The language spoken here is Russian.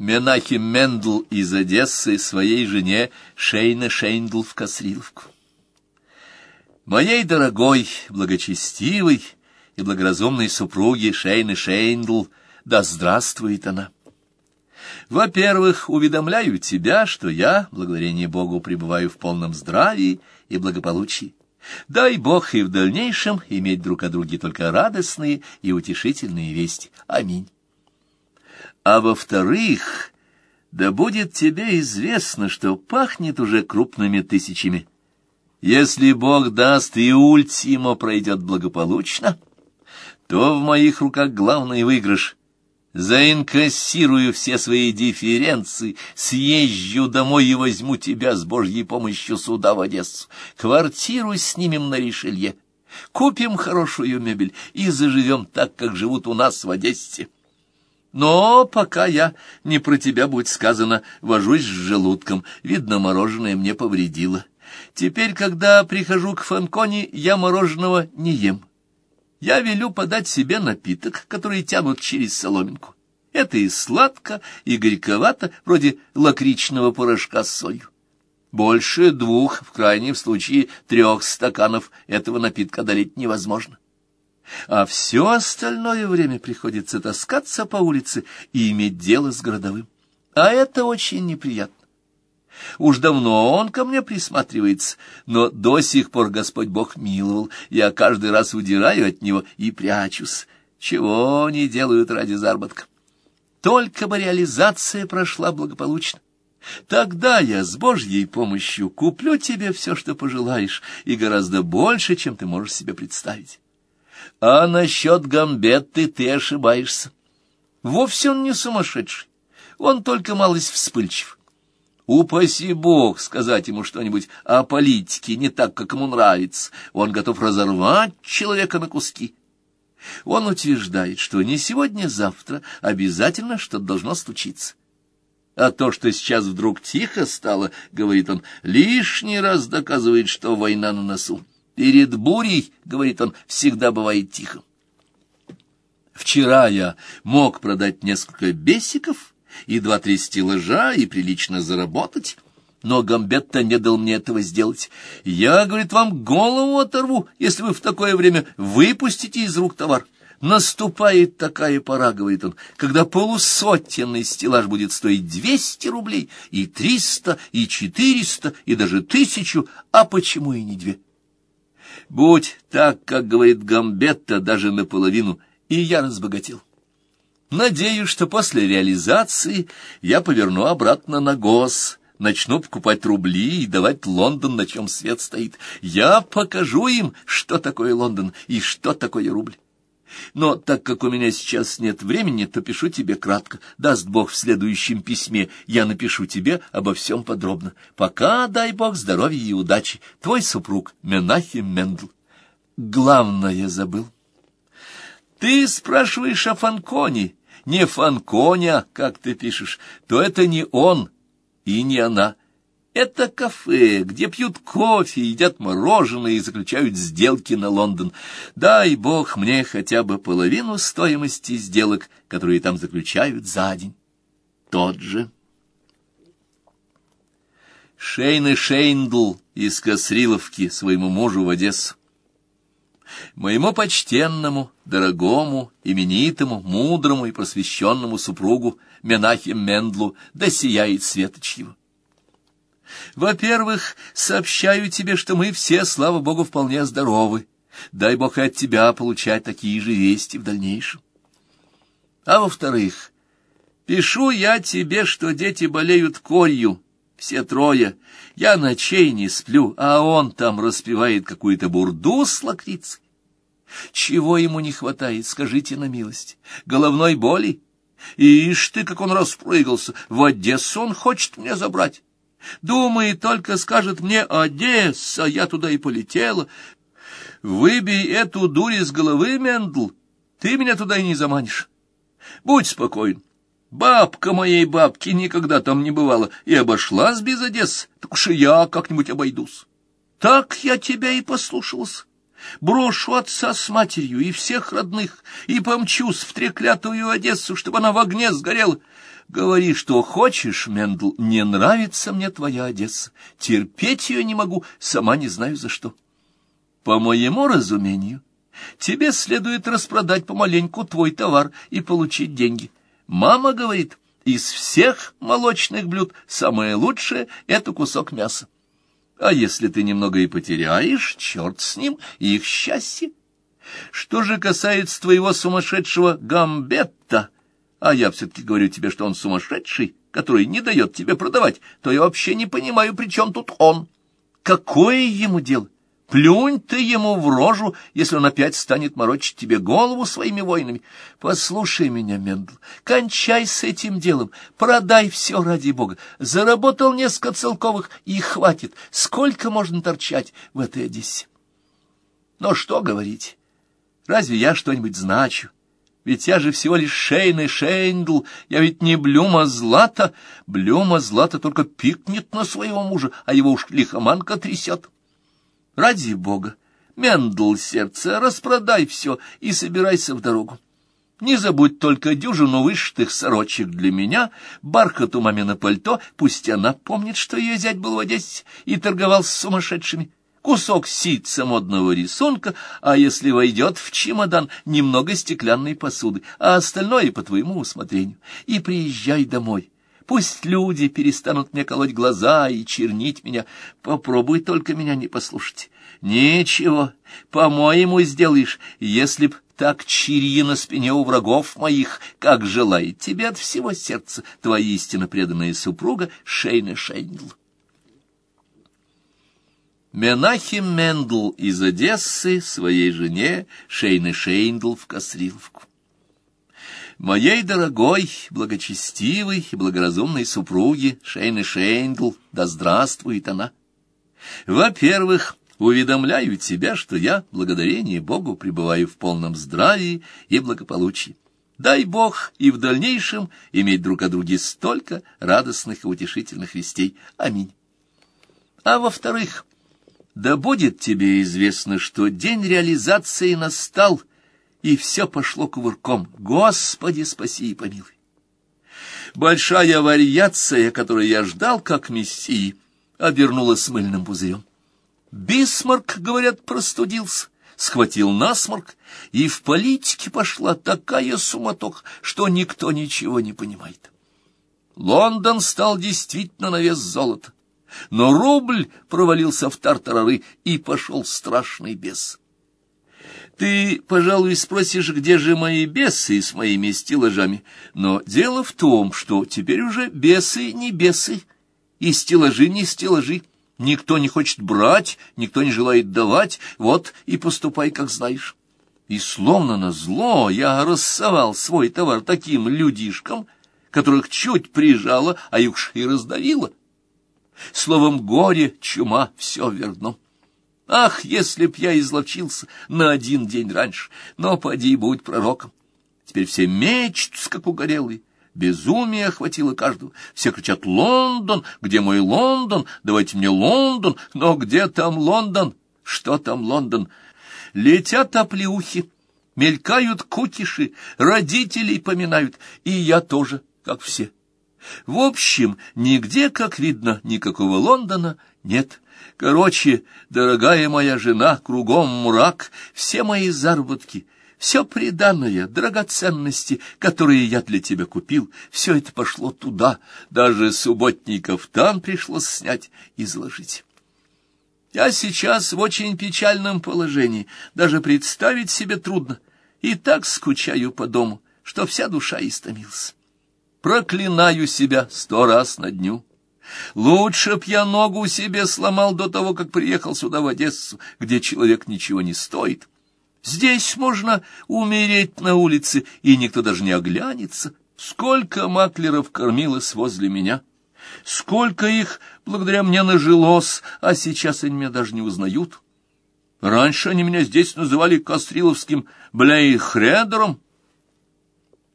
Менахем-Мендл из Одессы своей жене Шейне-Шейндл в Касриловку. Моей дорогой, благочестивой и благоразумной супруге Шейне-Шейндл, да здравствует она! Во-первых, уведомляю тебя, что я, благодарение Богу, пребываю в полном здравии и благополучии. Дай Бог и в дальнейшем иметь друг о друге только радостные и утешительные вести. Аминь. А во-вторых, да будет тебе известно, что пахнет уже крупными тысячами. Если Бог даст и ультимо пройдет благополучно, то в моих руках главный выигрыш. Заинкассирую все свои дифференции, съезжу домой и возьму тебя с Божьей помощью сюда в Одессу. Квартиру снимем на Ришелье, купим хорошую мебель и заживем так, как живут у нас в Одессе. Но пока я, не про тебя будет сказано, вожусь с желудком, видно, мороженое мне повредило. Теперь, когда прихожу к Фанконе, я мороженого не ем. Я велю подать себе напиток, который тянут через соломинку. Это и сладко, и горьковато, вроде лакричного порошка с солью. Больше двух, в крайнем случае трех стаканов этого напитка долить невозможно а все остальное время приходится таскаться по улице и иметь дело с городовым. А это очень неприятно. Уж давно он ко мне присматривается, но до сих пор Господь Бог миловал, я каждый раз удираю от него и прячусь. Чего они делают ради заработка? Только бы реализация прошла благополучно. Тогда я с Божьей помощью куплю тебе все, что пожелаешь, и гораздо больше, чем ты можешь себе представить. А насчет Гамбетты ты ошибаешься. Вовсе он не сумасшедший, он только малость вспыльчив. Упаси Бог сказать ему что-нибудь о политике не так, как ему нравится. Он готов разорвать человека на куски. Он утверждает, что не сегодня-завтра обязательно что-то должно случиться. А то, что сейчас вдруг тихо стало, говорит он, лишний раз доказывает, что война на носу. Перед бурей, — говорит он, — всегда бывает тихо. Вчера я мог продать несколько бесиков и два-три стеллажа и прилично заработать, но Гамбетта не дал мне этого сделать. Я, говорит, вам голову оторву, если вы в такое время выпустите из рук товар. Наступает такая пора, говорит он, когда полусотенный стеллаж будет стоить двести рублей, и триста, и четыреста, и даже тысячу, а почему и не две? Будь так, как говорит Гамбетта, даже наполовину, и я разбогател. Надеюсь, что после реализации я поверну обратно на гос, начну покупать рубли и давать Лондон, на чем свет стоит. Я покажу им, что такое Лондон и что такое рубль. Но так как у меня сейчас нет времени, то пишу тебе кратко. Даст Бог в следующем письме, я напишу тебе обо всем подробно. Пока, дай Бог, здоровья и удачи. Твой супруг Менахем-Мендл. Главное забыл. Ты спрашиваешь о Фанконе. Не Фанконя, как ты пишешь, то это не он и не она. Это кафе, где пьют кофе, едят мороженое и заключают сделки на Лондон. Дай бог мне хотя бы половину стоимости сделок, которые там заключают за день. Тот же. Шейн и Шейндл из Косриловки своему мужу в Одессу. Моему почтенному, дорогому, именитому, мудрому и просвещенному супругу Менахе Мендлу да сияет светоч его. Во-первых, сообщаю тебе, что мы все, слава богу, вполне здоровы. Дай бог и от тебя получать такие же вести в дальнейшем. А во-вторых, пишу я тебе, что дети болеют корью, все трое. Я ночей не сплю, а он там распевает какую-то бурду с лакрицей. Чего ему не хватает, скажите на милость? Головной боли? Ишь ты, как он распрыгался, в Одессу он хочет меня забрать. Думает, только скажет мне «Одесса», я туда и полетела. Выбей эту дурь из головы, Мендл, ты меня туда и не заманишь. Будь спокоен. Бабка моей бабки никогда там не бывала и обошлась без Одессы, так уж и я как-нибудь обойдусь. Так я тебя и послушался. Брошу отца с матерью и всех родных и помчусь в треклятую Одессу, чтобы она в огне сгорела. Говори, что хочешь, Мендл, не нравится мне твоя Одесса. Терпеть ее не могу, сама не знаю за что. По моему разумению, тебе следует распродать помаленьку твой товар и получить деньги. Мама говорит, из всех молочных блюд самое лучшее — это кусок мяса. А если ты немного и потеряешь, черт с ним, их счастье. Что же касается твоего сумасшедшего гамбетта, а я все-таки говорю тебе, что он сумасшедший, который не дает тебе продавать, то я вообще не понимаю, при чем тут он. Какое ему дело? Плюнь ты ему в рожу, если он опять станет морочить тебе голову своими войнами. Послушай меня, Мендл, кончай с этим делом, продай все ради бога. Заработал несколько целковых, и хватит. Сколько можно торчать в этой Одессе? Но что говорить? Разве я что-нибудь значу? Ведь я же всего лишь Шейна-Шейндл, я ведь не Блюма-Злата. Блюма Злата только пикнет на своего мужа, а его уж лихоманка трясет. Ради бога, Мендл сердце, распродай все и собирайся в дорогу. Не забудь только дюжину вышитых сорочек для меня, бархат у мамина пальто, пусть она помнит, что ее зять был в Одессе и торговал с сумасшедшими кусок ситца модного рисунка, а если войдет в чемодан, немного стеклянной посуды, а остальное по твоему усмотрению. И приезжай домой. Пусть люди перестанут мне колоть глаза и чернить меня. Попробуй только меня не послушать. Ничего, по-моему сделаешь, если б так чирьи на спине у врагов моих, как желает тебе от всего сердца твоя истинно преданная супруга Шейна-Шейндл. Менахем-Мендл из Одессы своей жене Шейне-Шейндл в Касриловку. Моей дорогой, благочестивой и благоразумной супруге Шейны Шейндл, да здравствует она! Во-первых, уведомляю тебя, что я, благодарение Богу, пребываю в полном здравии и благополучии. Дай Бог и в дальнейшем иметь друг о друге столько радостных и утешительных вестей. Аминь. А во-вторых, да будет тебе известно, что день реализации настал, и все пошло кувырком. Господи, спаси и помилуй. Большая вариация, которую я ждал как мессии, обернулась мыльным пузырем. Бисмарк, говорят, простудился, схватил насморк, и в политике пошла такая суматоха, что никто ничего не понимает. Лондон стал действительно на вес золота. Но рубль провалился в тартарары, и пошел страшный бес. Ты, пожалуй, спросишь, где же мои бесы с моими стеллажами, но дело в том, что теперь уже бесы не бесы, и стеллажи не стеллажи. Никто не хочет брать, никто не желает давать, вот и поступай, как знаешь. И словно на зло я рассовал свой товар таким людишкам, которых чуть прижало, а их и раздавило. Словом, горе, чума, все верно. Ах, если б я изловчился на один день раньше, но поди будь пророком. Теперь все мечутся, как угорелые. Безумие охватило каждого. Все кричат «Лондон! Где мой Лондон? Давайте мне Лондон! Но где там Лондон? Что там Лондон?» Летят оплеухи, мелькают кукиши, родителей поминают, и я тоже, как все. В общем, нигде, как видно, никакого Лондона нет. Короче, дорогая моя жена, кругом мрак, все мои заработки, все приданное, драгоценности, которые я для тебя купил, все это пошло туда, даже субботний кафтан пришлось снять и заложить. Я сейчас в очень печальном положении, даже представить себе трудно, и так скучаю по дому, что вся душа истомилась проклинаю себя сто раз на дню. Лучше б я ногу себе сломал до того, как приехал сюда, в Одессу, где человек ничего не стоит. Здесь можно умереть на улице, и никто даже не оглянется. Сколько маклеров кормилось возле меня, сколько их благодаря мне нажилось, а сейчас они меня даже не узнают. Раньше они меня здесь называли Костриловским Блейхредером,